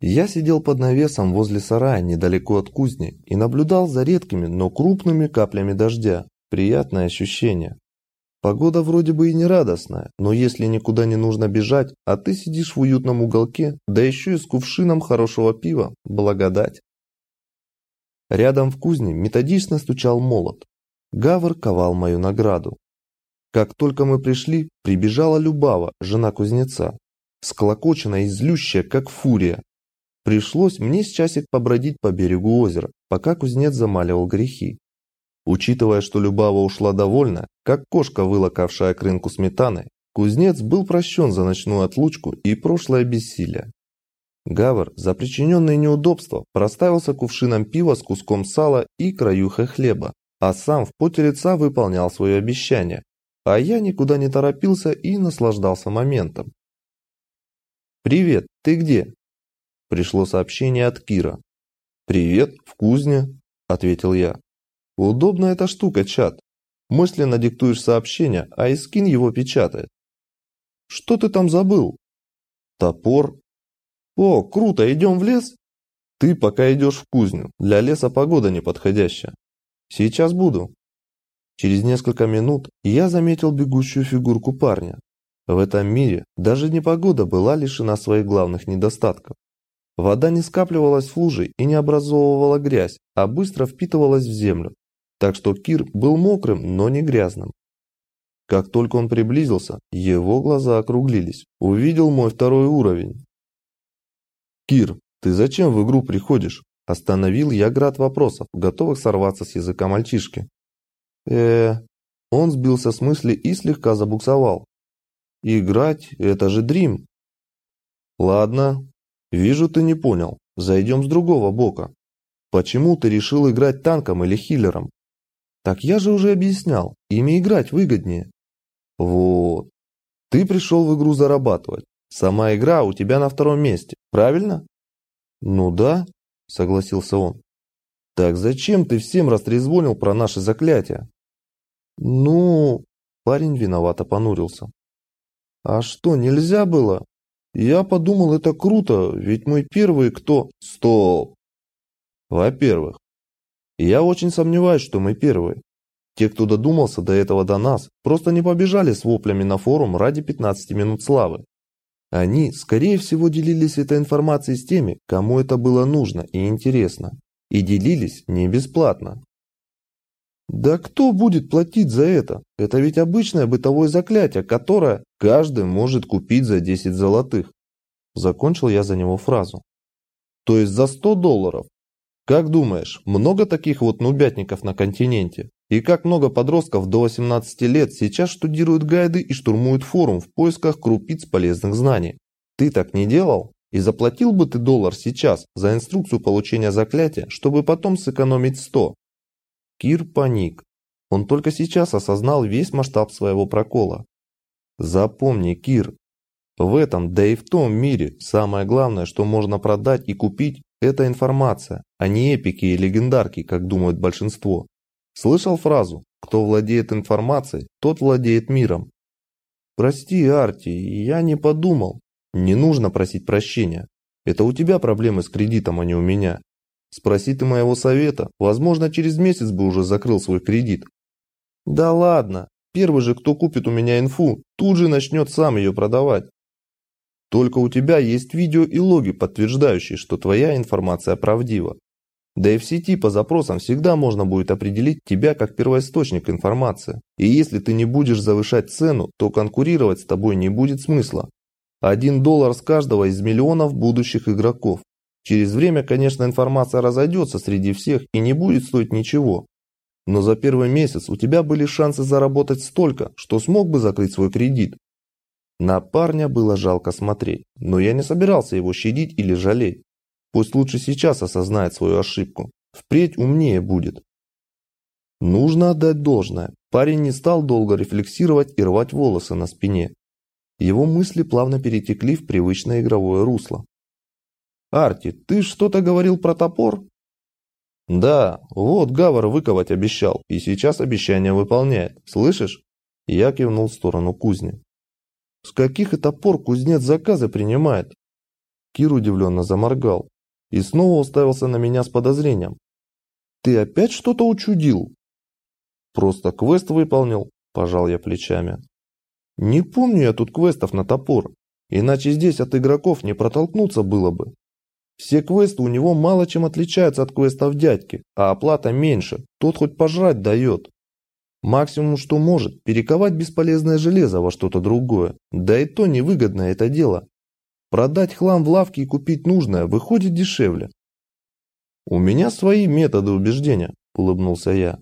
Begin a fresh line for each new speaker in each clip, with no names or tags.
Я сидел под навесом возле сарая недалеко от кузни и наблюдал за редкими, но крупными каплями дождя. Приятное ощущение. Погода вроде бы и не радостная, но если никуда не нужно бежать, а ты сидишь в уютном уголке, да еще и с кувшином хорошего пива, благодать. Рядом в кузне методично стучал молот. Гавр ковал мою награду. Как только мы пришли, прибежала Любава, жена кузнеца, склокоченная и злющая, как фурия. Пришлось мне с часик побродить по берегу озера, пока кузнец замаливал грехи. Учитывая, что Любава ушла довольна, как кошка, вылокавшая к рынку сметаны, кузнец был прощен за ночную отлучку и прошлое бессилие. Гавр за причиненные неудобства проставился кувшином пива с куском сала и краюхой хлеба, а сам в поте лица выполнял свое обещание, а я никуда не торопился и наслаждался моментом. «Привет, ты где?» Пришло сообщение от Кира. «Привет, в кузне», – ответил я. «Удобная эта штука, чат. Мысленно диктуешь сообщение, а Искин его печатает». «Что ты там забыл?» «Топор». «О, круто, идем в лес?» «Ты пока идешь в кузню. Для леса погода неподходящая». «Сейчас буду». Через несколько минут я заметил бегущую фигурку парня. В этом мире даже непогода была лишена своих главных недостатков. Вода не скапливалась в луже и не образовывала грязь, а быстро впитывалась в землю. Так что Кир был мокрым, но не грязным. Как только он приблизился, его глаза округлились. Увидел мой второй уровень. «Кир, ты зачем в игру приходишь?» Остановил я град вопросов, готовых сорваться с языка мальчишки. э Он сбился с мысли и слегка забуксовал. «Играть – это же Дрим». «Ладно, «Вижу, ты не понял. Зайдем с другого бока. Почему ты решил играть танком или хиллером?» «Так я же уже объяснял. Ими играть выгоднее». «Вот. Ты пришел в игру зарабатывать. Сама игра у тебя на втором месте, правильно?» «Ну да», — согласился он. «Так зачем ты всем растрезвонил про наши заклятия?» «Ну...» — парень виновато понурился. «А что, нельзя было?» Я подумал, это круто, ведь мы первые, кто... Стоп! Во-первых, я очень сомневаюсь, что мы первые. Те, кто додумался до этого до нас, просто не побежали с воплями на форум ради 15 минут славы. Они, скорее всего, делились этой информацией с теми, кому это было нужно и интересно. И делились не бесплатно. Да кто будет платить за это? Это ведь обычное бытовое заклятие, которое каждый может купить за 10 золотых. Закончил я за него фразу. То есть за 100 долларов. Как думаешь, много таких вот нубятников на континенте? И как много подростков до 18 лет сейчас штудируют гайды и штурмуют форум в поисках крупиц полезных знаний? Ты так не делал? И заплатил бы ты доллар сейчас за инструкцию получения заклятия, чтобы потом сэкономить 100? Кир паник. Он только сейчас осознал весь масштаб своего прокола. Запомни, Кир, в этом, да и в том мире, самое главное, что можно продать и купить, это информация, а не эпики и легендарки, как думают большинство. Слышал фразу «Кто владеет информацией, тот владеет миром». Прости, Арти, я не подумал. Не нужно просить прощения. Это у тебя проблемы с кредитом, а не у меня. Спроси ты моего совета, возможно, через месяц бы уже закрыл свой кредит. Да ладно, первый же, кто купит у меня инфу, тут же начнет сам ее продавать. Только у тебя есть видео и логи, подтверждающие, что твоя информация правдива. Да и в сети по запросам всегда можно будет определить тебя как первоисточник информации. И если ты не будешь завышать цену, то конкурировать с тобой не будет смысла. Один доллар с каждого из миллионов будущих игроков. Через время, конечно, информация разойдется среди всех и не будет стоить ничего. Но за первый месяц у тебя были шансы заработать столько, что смог бы закрыть свой кредит. На парня было жалко смотреть, но я не собирался его щадить или жалеть. Пусть лучше сейчас осознает свою ошибку. Впредь умнее будет. Нужно отдать должное. Парень не стал долго рефлексировать и рвать волосы на спине. Его мысли плавно перетекли в привычное игровое русло. «Арти, ты что-то говорил про топор?» «Да, вот Гавар выковать обещал, и сейчас обещание выполняет. Слышишь?» Я кивнул в сторону кузни. «С каких это пор кузнец заказы принимает?» Кир удивленно заморгал и снова уставился на меня с подозрением. «Ты опять что-то учудил?» «Просто квест выполнил», – пожал я плечами. «Не помню я тут квестов на топор, иначе здесь от игроков не протолкнуться было бы. Все квесты у него мало чем отличаются от квестов дядьки, а оплата меньше, тот хоть пожрать дает. Максимум, что может, перековать бесполезное железо во что-то другое, да и то невыгодное это дело. Продать хлам в лавке и купить нужное выходит дешевле. «У меня свои методы убеждения», – улыбнулся я.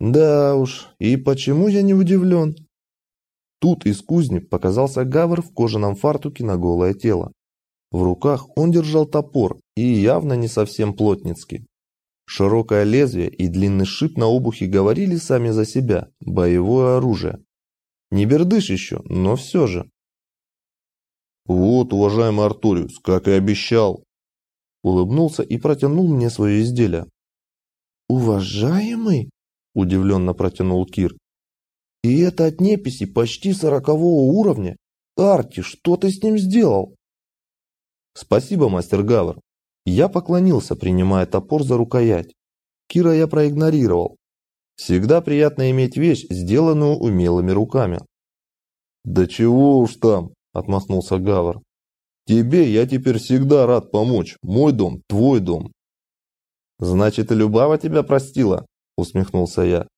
«Да уж, и почему я не удивлен?» Тут из кузни показался Гавр в кожаном фартуке на голое тело. В руках он держал топор и явно не совсем плотницкий. Широкое лезвие и длинный шип на обухе говорили сами за себя. Боевое оружие. Не бердыш еще, но все же. «Вот, уважаемый Артуриус, как и обещал!» Улыбнулся и протянул мне свое изделие. «Уважаемый?» – удивленно протянул Кир. «И это от неписи почти сорокового уровня? Арти, что ты с ним сделал?» «Спасибо, мастер Гавр». Я поклонился, принимая топор за рукоять. Кира я проигнорировал. Всегда приятно иметь вещь, сделанную умелыми руками. «Да чего уж там!» – отмахнулся Гавр. «Тебе я теперь всегда рад помочь. Мой дом – твой дом». «Значит, и Любава тебя простила?» – усмехнулся я.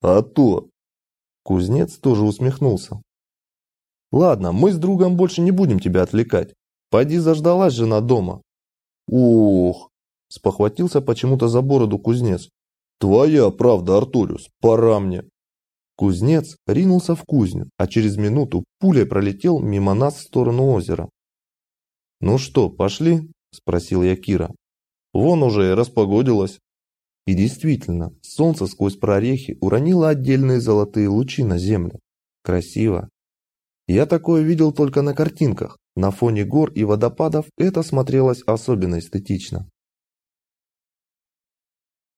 «А то!» Кузнец тоже усмехнулся. «Ладно, мы с другом больше не будем тебя отвлекать. Пойди заждалась жена дома». «Ох!» – спохватился почему-то за бороду кузнец. «Твоя правда, Артуриус, пора мне». Кузнец ринулся в кузню, а через минуту пулей пролетел мимо нас в сторону озера. «Ну что, пошли?» – спросил я Кира. «Вон уже и распогодилось». И действительно, солнце сквозь прорехи уронило отдельные золотые лучи на землю. Красиво. Я такое видел только на картинках. На фоне гор и водопадов это смотрелось особенно эстетично.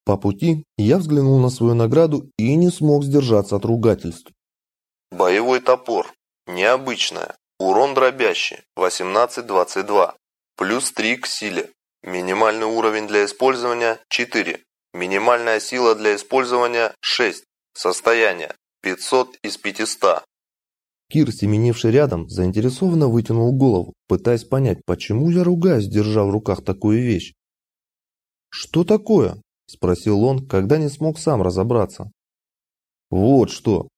По пути я взглянул на свою награду и не смог сдержаться от ругательств. Боевой топор. Необычная. Урон дробящий. 18-22. Плюс 3 к силе. Минимальный уровень для использования 4. Минимальная сила для использования 6. Состояние 500 из 500. Кир, семенивший рядом, заинтересованно вытянул голову, пытаясь понять, почему я ругаюсь, держа в руках такую вещь. «Что такое?» – спросил он, когда не смог сам разобраться. «Вот что!»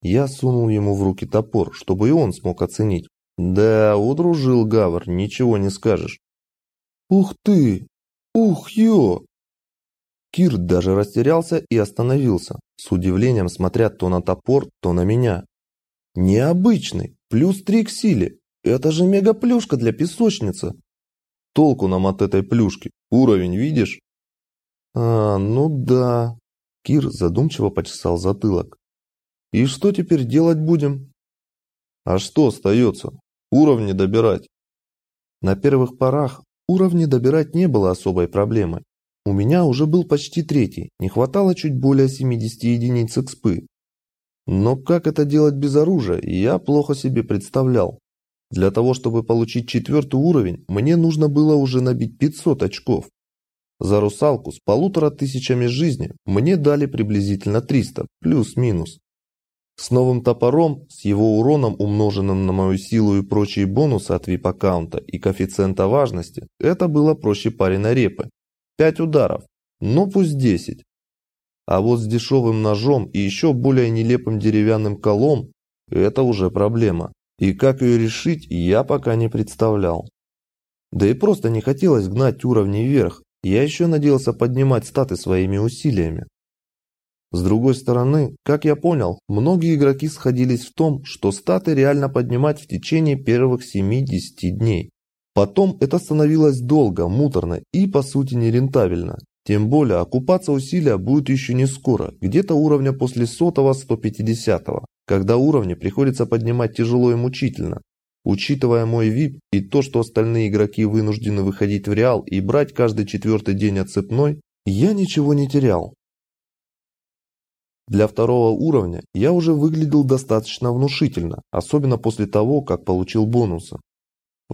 Я сунул ему в руки топор, чтобы и он смог оценить. «Да, удружил Гавр, ничего не скажешь». «Ух ты! Ух, ё!» Кир даже растерялся и остановился, с удивлением смотря то на топор, то на меня. Необычный, плюс три к силе. Это же мега-плюшка для песочницы. Толку нам от этой плюшки. Уровень видишь? А, ну да. Кир задумчиво почесал затылок. И что теперь делать будем? А что остается? Уровни добирать. На первых порах уровни добирать не было особой проблемой. У меня уже был почти третий, не хватало чуть более 70 единиц экспы. Но как это делать без оружия, я плохо себе представлял. Для того, чтобы получить четвертый уровень, мне нужно было уже набить 500 очков. За русалку с полутора тысячами жизни мне дали приблизительно 300, плюс-минус. С новым топором, с его уроном, умноженным на мою силу и прочие бонусы от VIP-аккаунта и коэффициента важности, это было проще пареной репы. 5 ударов, ну пусть 10. А вот с дешевым ножом и еще более нелепым деревянным колом – это уже проблема. И как ее решить, я пока не представлял. Да и просто не хотелось гнать уровни вверх, я еще надеялся поднимать статы своими усилиями. С другой стороны, как я понял, многие игроки сходились в том, что статы реально поднимать в течение первых 7-10 дней. Потом это становилось долго, муторно и по сути нерентабельно. Тем более окупаться усилия будет еще не скоро, где-то уровня после сотого 150 когда уровни приходится поднимать тяжело и мучительно. Учитывая мой VIP и то, что остальные игроки вынуждены выходить в Реал и брать каждый четвертый день отцепной, я ничего не терял. Для второго уровня я уже выглядел достаточно внушительно, особенно после того, как получил бонусы.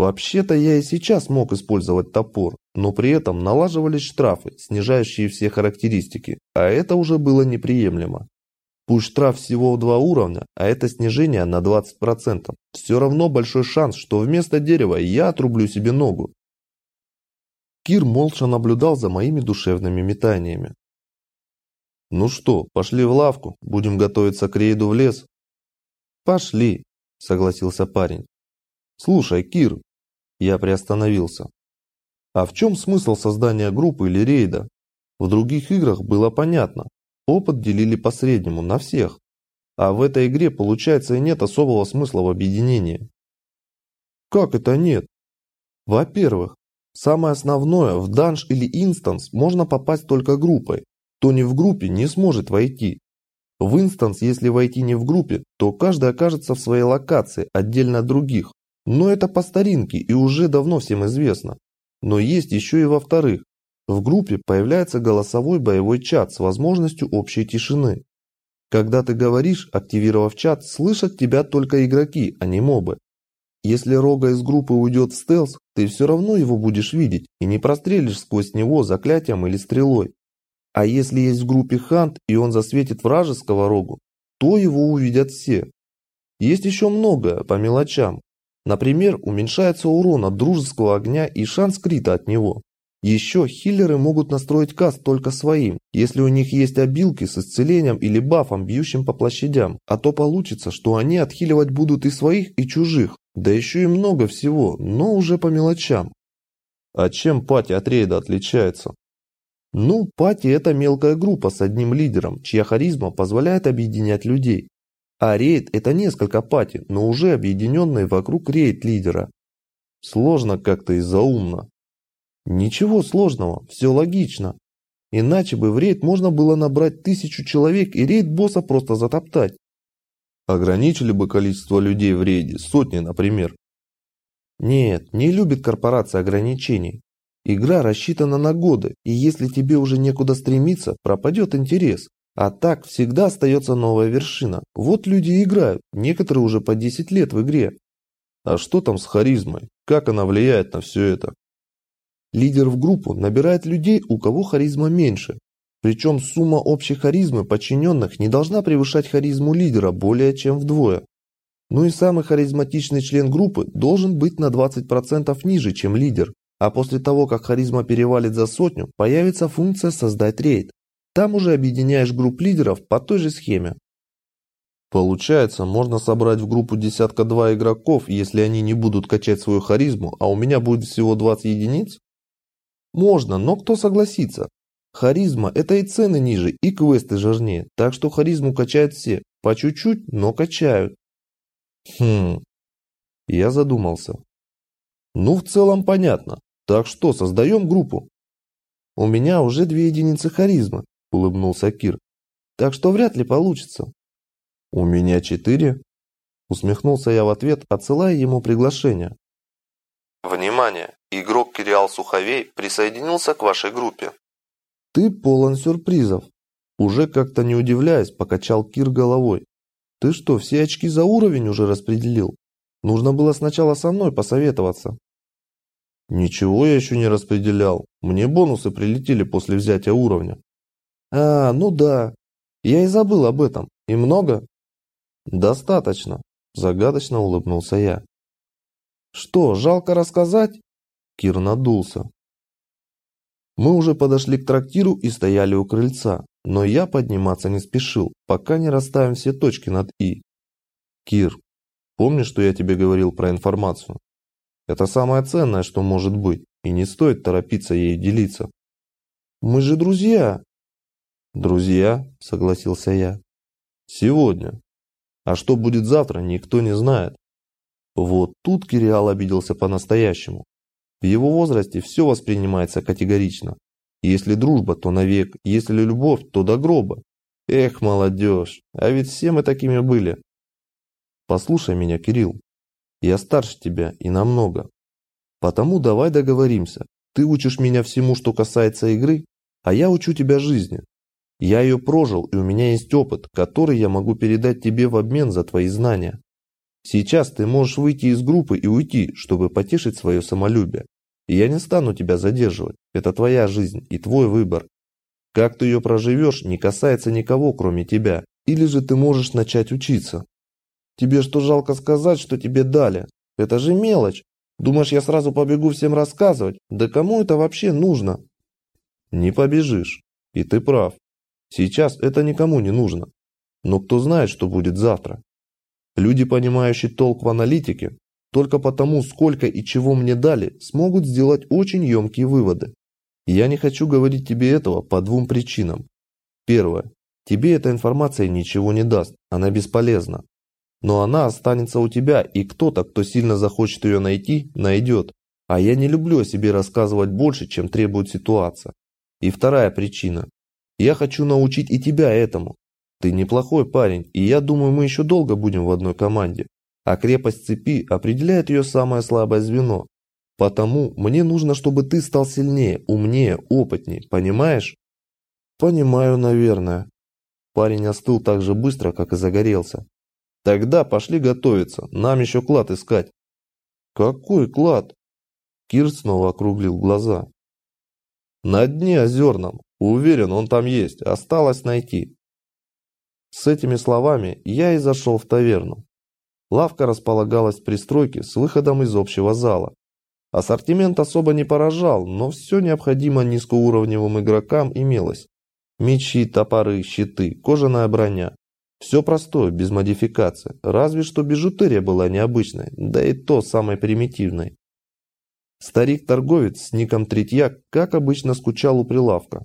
Вообще-то я и сейчас мог использовать топор, но при этом налаживались штрафы, снижающие все характеристики, а это уже было неприемлемо. Пусть штраф всего в два уровня, а это снижение на 20%. Все равно большой шанс, что вместо дерева я отрублю себе ногу. Кир молча наблюдал за моими душевными метаниями. «Ну что, пошли в лавку, будем готовиться к рейду в лес?» «Пошли», – согласился парень. «Слушай, Кир», – я приостановился. «А в чем смысл создания группы или рейда? В других играх было понятно, Опыт делили по среднему, на всех. А в этой игре, получается, и нет особого смысла в объединении. Как это нет? Во-первых, самое основное, в данж или инстанс можно попасть только группой. Кто не в группе, не сможет войти. В инстанс, если войти не в группе, то каждый окажется в своей локации, отдельно от других. Но это по старинке и уже давно всем известно. Но есть еще и во-вторых. В группе появляется голосовой боевой чат с возможностью общей тишины. Когда ты говоришь, активировав чат, слышат тебя только игроки, а не мобы. Если Рога из группы уйдет в стелс, ты все равно его будешь видеть и не прострелишь сквозь него заклятием или стрелой. А если есть в группе Хант и он засветит вражеского Рогу, то его увидят все. Есть еще многое по мелочам. Например, уменьшается урон от дружеского огня и шанс крита от него. Еще хиллеры могут настроить каст только своим, если у них есть обилки с исцелением или бафом, бьющим по площадям, а то получится, что они отхиливать будут и своих, и чужих, да еще и много всего, но уже по мелочам. А чем пати от рейда отличается? Ну, пати это мелкая группа с одним лидером, чья харизма позволяет объединять людей. А рейд это несколько пати, но уже объединенные вокруг рейд-лидера. Сложно как-то и заумно. Ничего сложного, все логично. Иначе бы в рейд можно было набрать тысячу человек и рейд босса просто затоптать. Ограничили бы количество людей в рейде, сотни, например. Нет, не любит корпорация ограничений. Игра рассчитана на годы, и если тебе уже некуда стремиться, пропадет интерес. А так всегда остается новая вершина. Вот люди играют, некоторые уже по 10 лет в игре. А что там с харизмой? Как она влияет на все это? Лидер в группу набирает людей, у кого харизма меньше. Причем сумма общей харизмы подчиненных не должна превышать харизму лидера более чем вдвое. Ну и самый харизматичный член группы должен быть на 20% ниже, чем лидер. А после того, как харизма перевалит за сотню, появится функция «Создать рейд». Там уже объединяешь групп лидеров по той же схеме. Получается, можно собрать в группу десятка-два игроков, если они не будут качать свою харизму, а у меня будет всего 20 единиц? Можно, но кто согласится? Харизма – это и цены ниже, и квесты жирнее, так что харизму качают все, по чуть-чуть, но качают. Хм, я задумался. Ну, в целом понятно. Так что, создаем группу? У меня уже две единицы харизмы, улыбнулся Кир. Так что вряд ли получится. У меня четыре. Усмехнулся я в ответ, отсылая ему приглашение. Внимание! Игрок Кириал Суховей присоединился к вашей группе. Ты полон сюрпризов. Уже как-то не удивляясь, покачал Кир головой. Ты что, все очки за уровень уже распределил? Нужно было сначала со мной посоветоваться. Ничего я еще не распределял. Мне бонусы прилетели после взятия уровня. А, ну да. Я и забыл об этом. И много? Достаточно. Загадочно улыбнулся я. Что, жалко рассказать? Кир надулся. Мы уже подошли к трактиру и стояли у крыльца, но я подниматься не спешил, пока не расставим все точки над «и». Кир, помнишь, что я тебе говорил про информацию? Это самое ценное, что может быть, и не стоит торопиться ей делиться. Мы же друзья. Друзья, согласился я. Сегодня. А что будет завтра, никто не знает. Вот тут Кириал обиделся по-настоящему. В его возрасте все воспринимается категорично. Если дружба, то навек, если любовь, то до гроба. Эх, молодежь, а ведь все мы такими были. Послушай меня, Кирилл. Я старше тебя и намного. Потому давай договоримся. Ты учишь меня всему, что касается игры, а я учу тебя жизни. Я ее прожил, и у меня есть опыт, который я могу передать тебе в обмен за твои знания. Сейчас ты можешь выйти из группы и уйти, чтобы потешить свое самолюбие. И я не стану тебя задерживать. Это твоя жизнь и твой выбор. Как ты ее проживешь, не касается никого, кроме тебя. Или же ты можешь начать учиться. Тебе что жалко сказать, что тебе дали? Это же мелочь. Думаешь, я сразу побегу всем рассказывать? Да кому это вообще нужно? Не побежишь. И ты прав. Сейчас это никому не нужно. Но кто знает, что будет завтра? Люди, понимающие толк в аналитике, только потому, сколько и чего мне дали, смогут сделать очень емкие выводы. Я не хочу говорить тебе этого по двум причинам. Первое. Тебе эта информация ничего не даст, она бесполезна. Но она останется у тебя, и кто-то, кто сильно захочет ее найти, найдет. А я не люблю о себе рассказывать больше, чем требует ситуация. И вторая причина. Я хочу научить и тебя этому. Ты неплохой парень, и я думаю, мы еще долго будем в одной команде. А крепость цепи определяет ее самое слабое звено. Потому мне нужно, чтобы ты стал сильнее, умнее, опытнее, понимаешь? Понимаю, наверное. Парень остыл так же быстро, как и загорелся. Тогда пошли готовиться, нам еще клад искать. Какой клад? Кир снова округлил глаза. На дне озерном. Уверен, он там есть. Осталось найти. С этими словами я и зашел в таверну. Лавка располагалась в пристройке с выходом из общего зала. Ассортимент особо не поражал, но все необходимо низкоуровневым игрокам имелось. Мечи, топоры, щиты, кожаная броня. Все простое, без модификации. Разве что бижутерия была необычной, да и то самой примитивной. Старик-торговец с ником Третьяк, как обычно, скучал у прилавка.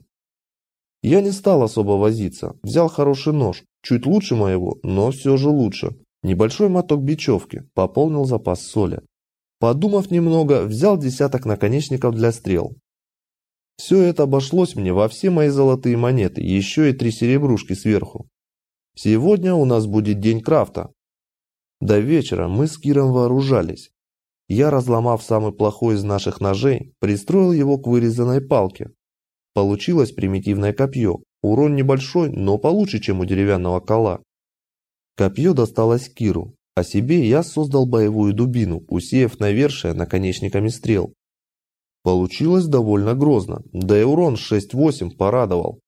Я не стал особо возиться, взял хороший нож, чуть лучше моего, но все же лучше. Небольшой моток бечевки, пополнил запас соли. Подумав немного, взял десяток наконечников для стрел. Все это обошлось мне во все мои золотые монеты, еще и три серебрушки сверху. Сегодня у нас будет день крафта. До вечера мы с Киром вооружались. Я, разломав самый плохой из наших ножей, пристроил его к вырезанной палке. Получилось примитивное копье. Урон небольшой, но получше, чем у деревянного кола. Копье досталось Киру, а себе я создал боевую дубину, усеяв навершие наконечниками стрел. Получилось довольно грозно, да и урон 6-8 порадовал.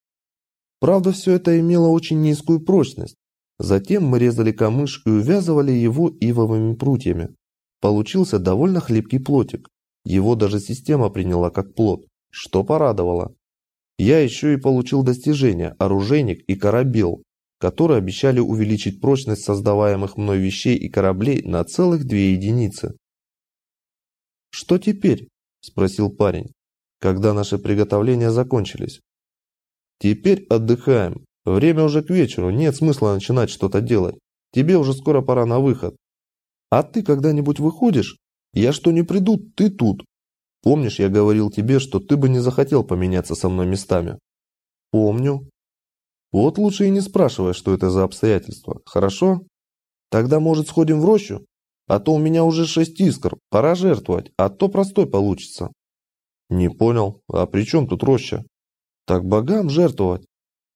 Правда, все это имело очень низкую прочность. Затем мы резали камыш и увязывали его ивовыми прутьями. Получился довольно хлипкий плотик. Его даже система приняла как плод, что порадовало. Я еще и получил достижения «Оружейник» и «Корабел», которые обещали увеличить прочность создаваемых мной вещей и кораблей на целых две единицы. «Что теперь?» – спросил парень, когда наши приготовления закончились. «Теперь отдыхаем. Время уже к вечеру, нет смысла начинать что-то делать. Тебе уже скоро пора на выход. А ты когда-нибудь выходишь? Я что не приду, ты тут. Помнишь, я говорил тебе, что ты бы не захотел поменяться со мной местами? Помню. Вот лучше и не спрашивай, что это за обстоятельства, хорошо? Тогда, может, сходим в рощу? А то у меня уже шесть искр, пора жертвовать, а то простой получится. Не понял, а при чем тут роща? Так богам жертвовать.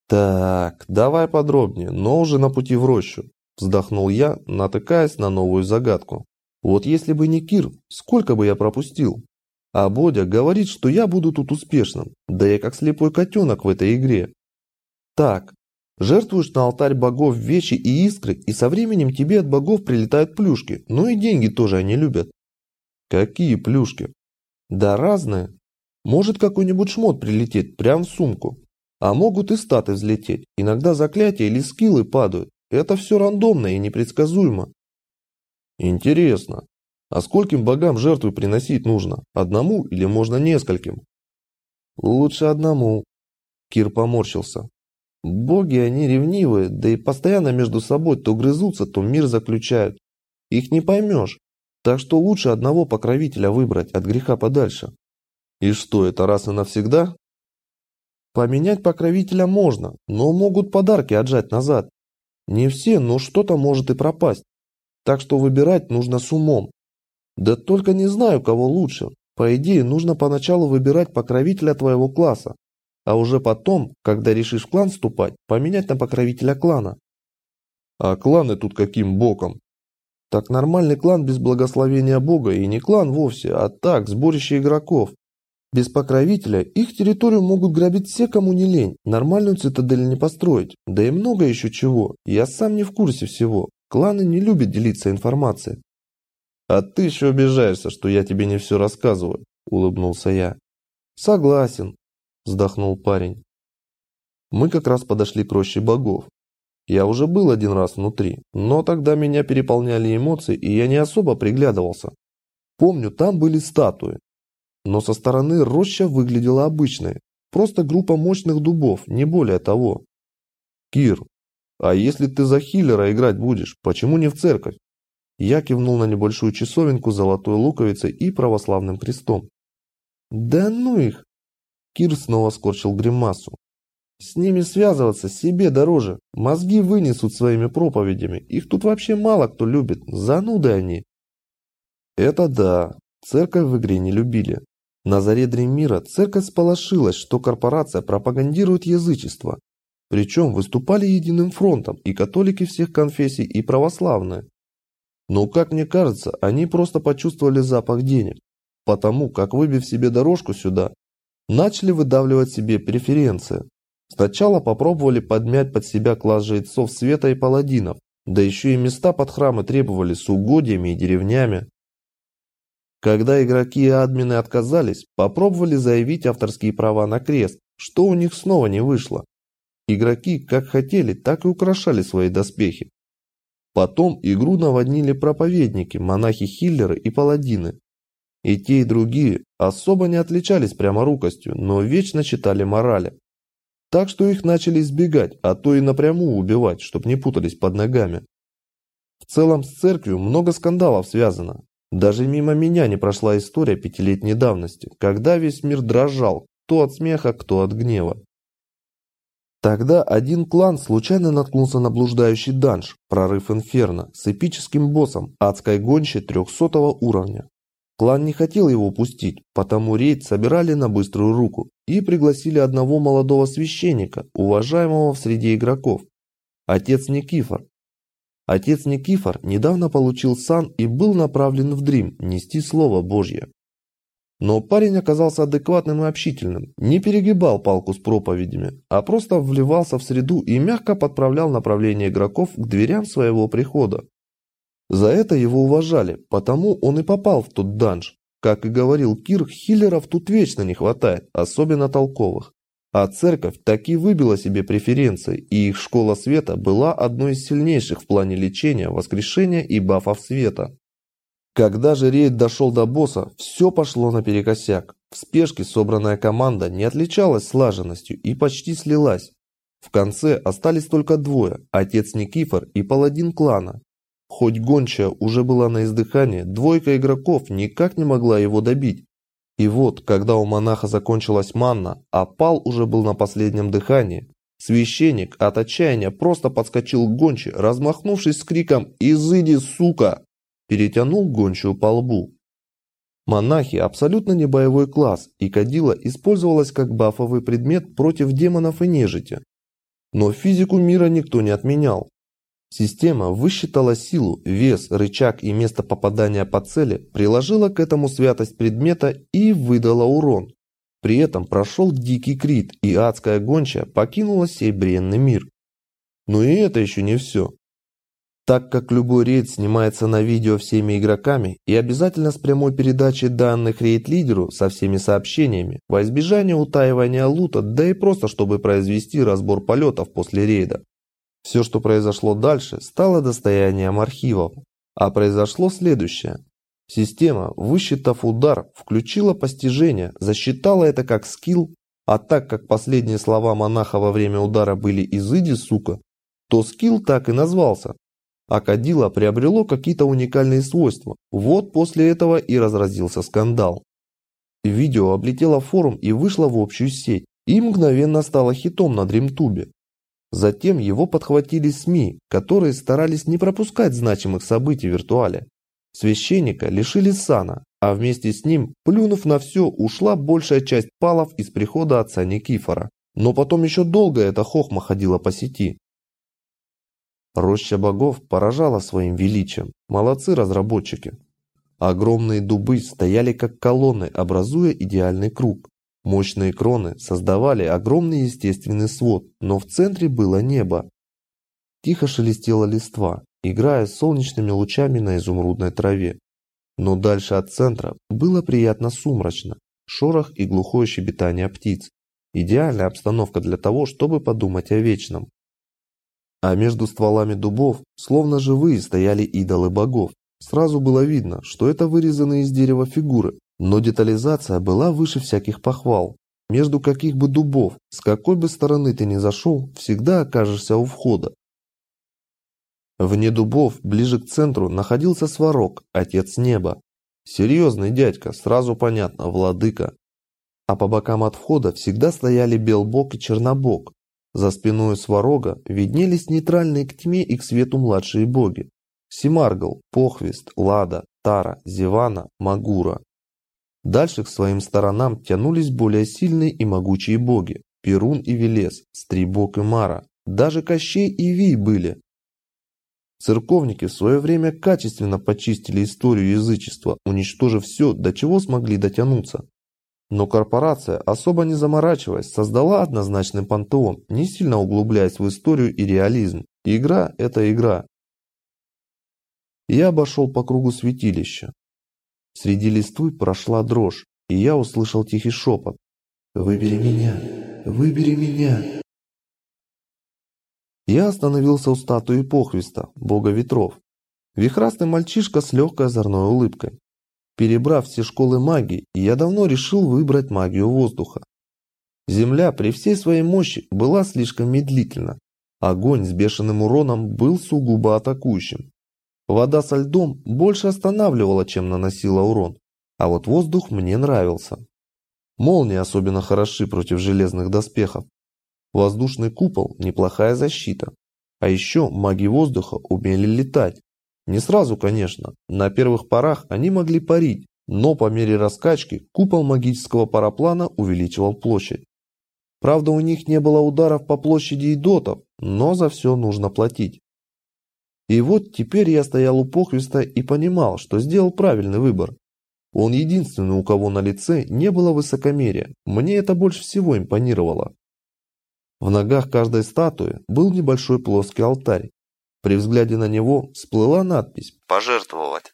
Так, давай подробнее, но уже на пути в рощу. Вздохнул я, натыкаясь на новую загадку. Вот если бы не Кир, сколько бы я пропустил? А Бодя говорит, что я буду тут успешным, да я как слепой котенок в этой игре. Так, жертвуешь на алтарь богов вещи и искры, и со временем тебе от богов прилетают плюшки, ну и деньги тоже они любят. Какие плюшки? Да разные. Может какой-нибудь шмот прилететь прямо в сумку. А могут и статы взлететь, иногда заклятия или скиллы падают. Это все рандомно и непредсказуемо. Интересно, а скольким богам жертвы приносить нужно? Одному или можно нескольким? Лучше одному. Кир поморщился. Боги, они ревнивые, да и постоянно между собой то грызутся, то мир заключают. Их не поймешь. Так что лучше одного покровителя выбрать от греха подальше. И что, это раз и навсегда? Поменять покровителя можно, но могут подарки отжать назад. Не все, но что-то может и пропасть. Так что выбирать нужно с умом. Да только не знаю, кого лучше. По идее, нужно поначалу выбирать покровителя твоего класса, а уже потом, когда решишь в клан вступать, поменять на покровителя клана. А кланы тут каким боком? Так нормальный клан без благословения Бога и не клан вовсе, а так, сборище игроков. Без покровителя их территорию могут грабить все, кому не лень. Нормальную цитадель не построить. Да и много еще чего. Я сам не в курсе всего. Кланы не любят делиться информацией. А ты еще обижаешься, что я тебе не все рассказываю, улыбнулся я. Согласен, вздохнул парень. Мы как раз подошли к роще богов. Я уже был один раз внутри, но тогда меня переполняли эмоции, и я не особо приглядывался. Помню, там были статуи. Но со стороны роща выглядела обычной. Просто группа мощных дубов, не более того. Кир, а если ты за хиллера играть будешь, почему не в церковь? Я кивнул на небольшую часовенку с золотой луковицей и православным крестом. Да ну их! Кир снова скорчил гримасу. С ними связываться себе дороже. Мозги вынесут своими проповедями. Их тут вообще мало кто любит. Зануды они. Это да. Церковь в игре не любили. На заре Дремира церковь сполошилась, что корпорация пропагандирует язычество. Причем выступали единым фронтом и католики всех конфессий, и православные. Но, как мне кажется, они просто почувствовали запах денег. Потому как, выбив себе дорожку сюда, начали выдавливать себе преференции. Сначала попробовали подмять под себя класс жрецов света и паладинов, да еще и места под храмы требовали с угодьями и деревнями. Когда игроки и админы отказались, попробовали заявить авторские права на крест, что у них снова не вышло. Игроки как хотели, так и украшали свои доспехи. Потом игру наводнили проповедники, монахи-хиллеры и паладины. И те, и другие особо не отличались прямо рукостью, но вечно читали морали. Так что их начали избегать, а то и напрямую убивать, чтобы не путались под ногами. В целом с церковью много скандалов связано. Даже мимо меня не прошла история пятилетней давности, когда весь мир дрожал, кто от смеха, кто от гнева. Тогда один клан случайно наткнулся на блуждающий данж, прорыв инферно, с эпическим боссом, адской гончей 300 уровня. Клан не хотел его упустить, потому рейд собирали на быструю руку и пригласили одного молодого священника, уважаемого в среде игроков. Отец Никифор. Отец Никифор недавно получил сан и был направлен в Дрим нести Слово Божье. Но парень оказался адекватным и общительным, не перегибал палку с проповедями, а просто вливался в среду и мягко подправлял направление игроков к дверям своего прихода. За это его уважали, потому он и попал в тот данж. Как и говорил Кир, хиллеров тут вечно не хватает, особенно толковых. А церковь таки выбила себе преференции, и их школа света была одной из сильнейших в плане лечения, воскрешения и бафов света. Когда же рейд дошел до босса, все пошло наперекосяк. В спешке собранная команда не отличалась слаженностью и почти слилась. В конце остались только двое – отец Никифор и паладин клана, Хоть гончая уже была на издыхании, двойка игроков никак не могла его добить. И вот, когда у монаха закончилась манна, а пал уже был на последнем дыхании, священник от отчаяния просто подскочил к гонче, размахнувшись с криком «Изыди, сука!» Перетянул гончую по лбу. Монахи абсолютно не боевой класс, и кадила использовалась как бафовый предмет против демонов и нежити. Но физику мира никто не отменял. Система высчитала силу, вес, рычаг и место попадания по цели, приложила к этому святость предмета и выдала урон. При этом прошел дикий крит, и адская гончая покинула сей бренный мир. Но и это еще не все. Так как любой рейд снимается на видео всеми игроками и обязательно с прямой передачей данных рейд-лидеру со всеми сообщениями, во избежание утаивания лута, да и просто чтобы произвести разбор полетов после рейда, все, что произошло дальше, стало достоянием архивов. А произошло следующее. Система, высчитав удар, включила постижение, засчитала это как скилл, а так как последние слова монаха во время удара были «изыди, сука», то скилл так и назвался. А кадила приобрело какие-то уникальные свойства. Вот после этого и разразился скандал. Видео облетело форум и вышло в общую сеть, и мгновенно стало хитом на Дримтубе. Затем его подхватили СМИ, которые старались не пропускать значимых событий в виртуале. Священника лишили сана, а вместе с ним, плюнув на все, ушла большая часть палов из прихода отца Никифора. Но потом еще долго эта хохма ходила по сети. Роща богов поражала своим величием. Молодцы разработчики. Огромные дубы стояли как колонны, образуя идеальный круг. Мощные кроны создавали огромный естественный свод, но в центре было небо. Тихо шелестела листва, играя солнечными лучами на изумрудной траве. Но дальше от центра было приятно сумрачно, шорох и глухое щебетание птиц. Идеальная обстановка для того, чтобы подумать о вечном. А между стволами дубов, словно живые, стояли идолы богов. Сразу было видно, что это вырезанные из дерева фигуры, но детализация была выше всяких похвал. Между каких бы дубов, с какой бы стороны ты ни зашел, всегда окажешься у входа. Вне дубов, ближе к центру, находился Сварог, отец неба. Серьезный дядька, сразу понятно, владыка. А по бокам от входа всегда стояли Белбок и Чернобок, за спиной Сварога виднелись нейтральные к тьме и к свету младшие боги. Симаргл, Похвист, Лада, Тара, Зевана, Магура. Дальше к своим сторонам тянулись более сильные и могучие боги. Перун и Велес, Стрибок и Мара. Даже Кощей и Вий были. Церковники в свое время качественно почистили историю язычества, уничтожив все, до чего смогли дотянуться. Но корпорация, особо не заморачиваясь, создала однозначный пантеон, не сильно углубляясь в историю и реализм. Игра – это игра. Я обошел по кругу святилища. Среди листвы прошла дрожь, и я услышал тихий шепот. «Выбери меня! Выбери меня!» Я остановился у статуи Похвиста, бога ветров. Вихрастый мальчишка с легкой озорной улыбкой. Перебрав все школы магии, я давно решил выбрать магию воздуха. Земля при всей своей мощи была слишком медлительна. Огонь с бешеным уроном был сугубо атакующим. Вода со льдом больше останавливала, чем наносила урон, а вот воздух мне нравился. Молнии особенно хороши против железных доспехов. Воздушный купол – неплохая защита. А еще маги воздуха умели летать, не сразу, конечно. На первых порах они могли парить, но по мере раскачки купол магического параплана увеличивал площадь. Правда, у них не было ударов по площади и дотов, но за все нужно платить. И вот теперь я стоял у Похвиста и понимал, что сделал правильный выбор. Он единственный, у кого на лице не было высокомерия. Мне это больше всего импонировало. В ногах каждой статуи был небольшой плоский алтарь, при взгляде на него всплыла надпись «Пожертвовать».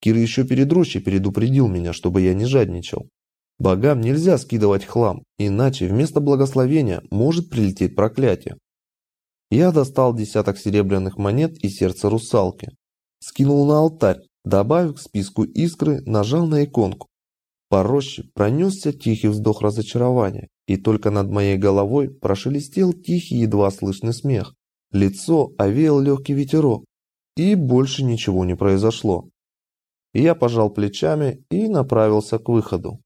Кир еще перед рощей предупредил меня, чтобы я не жадничал. Богам нельзя скидывать хлам, иначе вместо благословения может прилететь проклятие. Я достал десяток серебряных монет и сердце русалки. Скинул на алтарь, добавив к списку искры, нажал на иконку. По роще пронесся тихий вздох разочарования, и только над моей головой прошелестел тихий едва слышный смех. Лицо овеял легкий ветерок, и больше ничего не произошло. Я пожал плечами и направился к выходу.